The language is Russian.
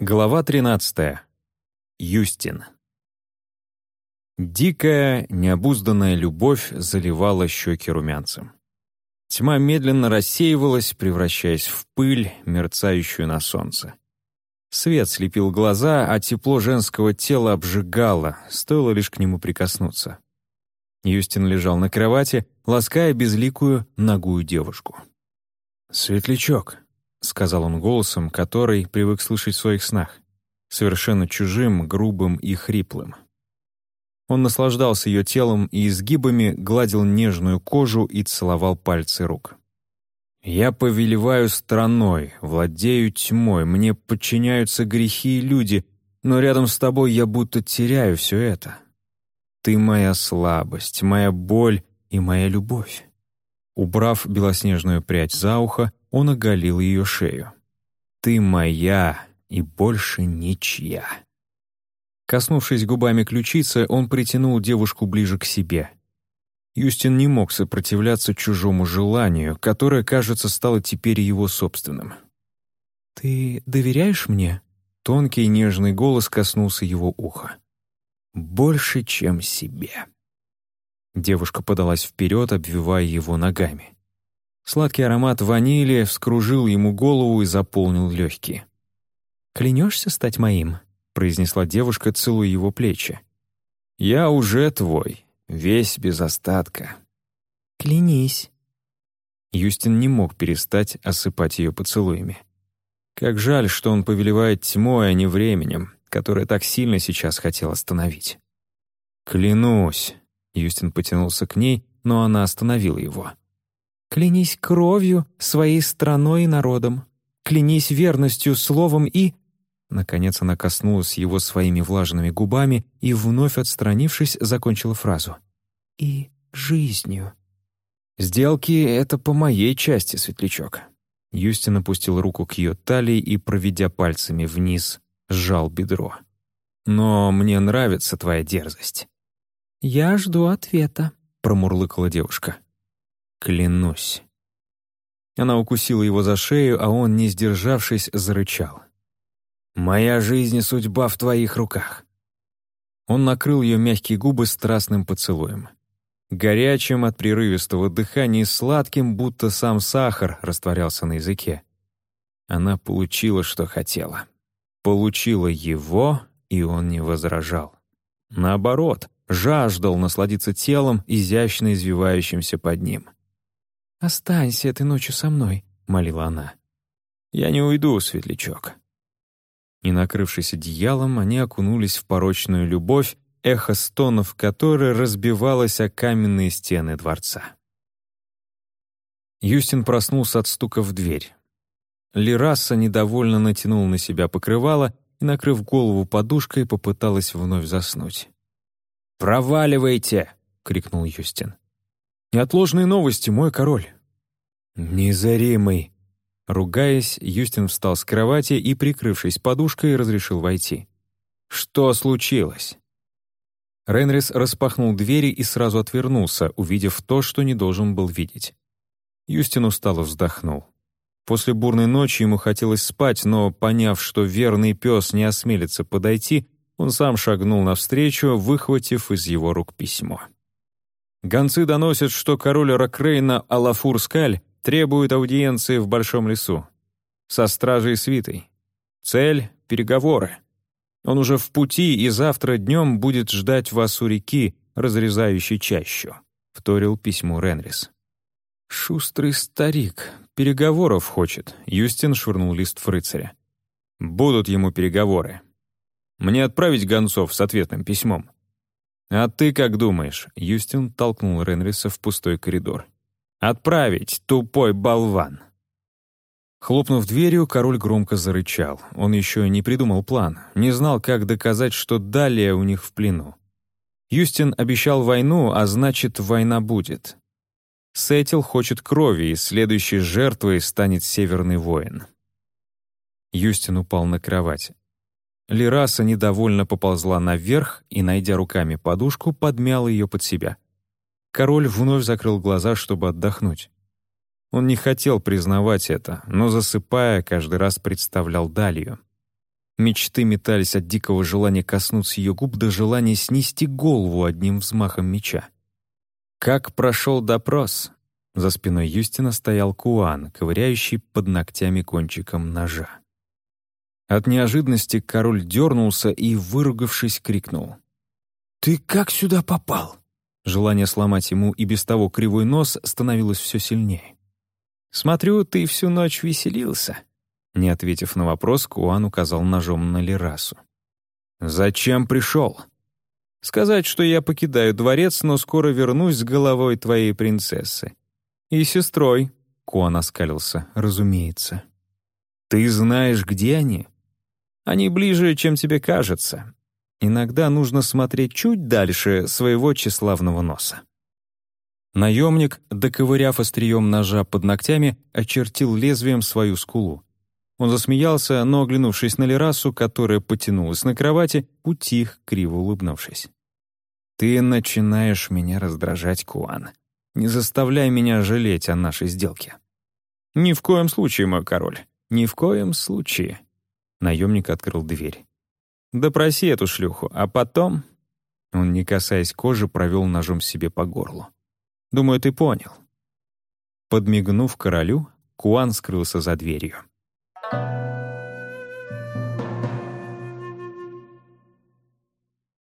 Глава 13. Юстин. Дикая, необузданная любовь заливала щеки румянцем. Тьма медленно рассеивалась, превращаясь в пыль, мерцающую на солнце. Свет слепил глаза, а тепло женского тела обжигало, стоило лишь к нему прикоснуться. Юстин лежал на кровати, лаская безликую, ногую девушку. «Светлячок», — сказал он голосом, который привык слышать в своих снах, совершенно чужим, грубым и хриплым. Он наслаждался ее телом и изгибами, гладил нежную кожу и целовал пальцы рук. «Я повелеваю страной, владею тьмой, мне подчиняются грехи и люди, но рядом с тобой я будто теряю все это. Ты моя слабость, моя боль и моя любовь». Убрав белоснежную прядь за ухо, он оголил ее шею. «Ты моя и больше ничья». Коснувшись губами ключицы, он притянул девушку ближе к себе. Юстин не мог сопротивляться чужому желанию, которое, кажется, стало теперь его собственным. «Ты доверяешь мне?» Тонкий нежный голос коснулся его уха. «Больше, чем себе». Девушка подалась вперед, обвивая его ногами. Сладкий аромат ванили вскружил ему голову и заполнил легкие. «Клянешься стать моим?» — произнесла девушка, целуя его плечи. «Я уже твой, весь без остатка». «Клянись». Юстин не мог перестать осыпать ее поцелуями. Как жаль, что он повелевает тьмой, а не временем, которое так сильно сейчас хотел остановить. «Клянусь», — Юстин потянулся к ней, но она остановила его. Клянись кровью, своей страной и народом. Клянись верностью, словом и...» Наконец она коснулась его своими влажными губами и, вновь отстранившись, закончила фразу. «И жизнью». «Сделки — это по моей части, светлячок». Юстин опустил руку к ее талии и, проведя пальцами вниз, сжал бедро. «Но мне нравится твоя дерзость». «Я жду ответа», — промурлыкала девушка. Клянусь. Она укусила его за шею, а он, не сдержавшись, зарычал. «Моя жизнь и судьба в твоих руках». Он накрыл ее мягкие губы страстным поцелуем. Горячим от прерывистого дыхания и сладким, будто сам сахар растворялся на языке. Она получила, что хотела. Получила его, и он не возражал. Наоборот, жаждал насладиться телом, изящно извивающимся под ним. «Останься этой ночью со мной», — молила она. «Я не уйду, светлячок». И, накрывшись одеялом, они окунулись в порочную любовь, эхо стонов которой разбивалось о каменные стены дворца. Юстин проснулся от стука в дверь. Лираса недовольно натянул на себя покрывало и, накрыв голову подушкой, попыталась вновь заснуть. «Проваливайте!» — крикнул Юстин. Неотложные новости, мой король». «Незаримый». Ругаясь, Юстин встал с кровати и, прикрывшись подушкой, разрешил войти. «Что случилось?» Ренрис распахнул двери и сразу отвернулся, увидев то, что не должен был видеть. Юстин устало вздохнул. После бурной ночи ему хотелось спать, но, поняв, что верный пес не осмелится подойти, он сам шагнул навстречу, выхватив из его рук письмо. Гонцы доносят, что король Ракрейна Алафур-Скаль требует аудиенции в Большом лесу. Со стражей свитой. Цель — переговоры. Он уже в пути и завтра днем будет ждать вас у реки, разрезающей чащу», — вторил письмо Ренрис. «Шустрый старик. Переговоров хочет», — Юстин швырнул лист в рыцаря. «Будут ему переговоры. Мне отправить гонцов с ответным письмом?» «А ты как думаешь?» — Юстин толкнул Ренриса в пустой коридор. «Отправить, тупой болван!» Хлопнув дверью, король громко зарычал. Он еще не придумал план, не знал, как доказать, что далее у них в плену. Юстин обещал войну, а значит, война будет. Сетил хочет крови, и следующей жертвой станет Северный воин. Юстин упал на кровать. Лираса недовольно поползла наверх и, найдя руками подушку, подмяла ее под себя. Король вновь закрыл глаза, чтобы отдохнуть. Он не хотел признавать это, но, засыпая, каждый раз представлял Далию. Мечты метались от дикого желания коснуться ее губ до желания снести голову одним взмахом меча. Как прошел допрос? За спиной Юстина стоял Куан, ковыряющий под ногтями кончиком ножа. От неожиданности король дернулся и, выругавшись, крикнул. «Ты как сюда попал?» Желание сломать ему и без того кривой нос становилось все сильнее. «Смотрю, ты всю ночь веселился», не ответив на вопрос, Куан указал ножом на Лерасу. «Зачем пришел?» «Сказать, что я покидаю дворец, но скоро вернусь с головой твоей принцессы. И сестрой», — Куан оскалился, — «разумеется». «Ты знаешь, где они?» «Они ближе, чем тебе кажется. Иногда нужно смотреть чуть дальше своего тщеславного носа». Наемник, доковыряв острием ножа под ногтями, очертил лезвием свою скулу. Он засмеялся, но, оглянувшись на Лерасу, которая потянулась на кровати, утих, криво улыбнувшись. «Ты начинаешь меня раздражать, Куан. Не заставляй меня жалеть о нашей сделке». «Ни в коем случае, мой король, ни в коем случае». Наемник открыл дверь. «Допроси эту шлюху, а потом...» Он, не касаясь кожи, провел ножом себе по горлу. «Думаю, ты понял». Подмигнув королю, Куан скрылся за дверью.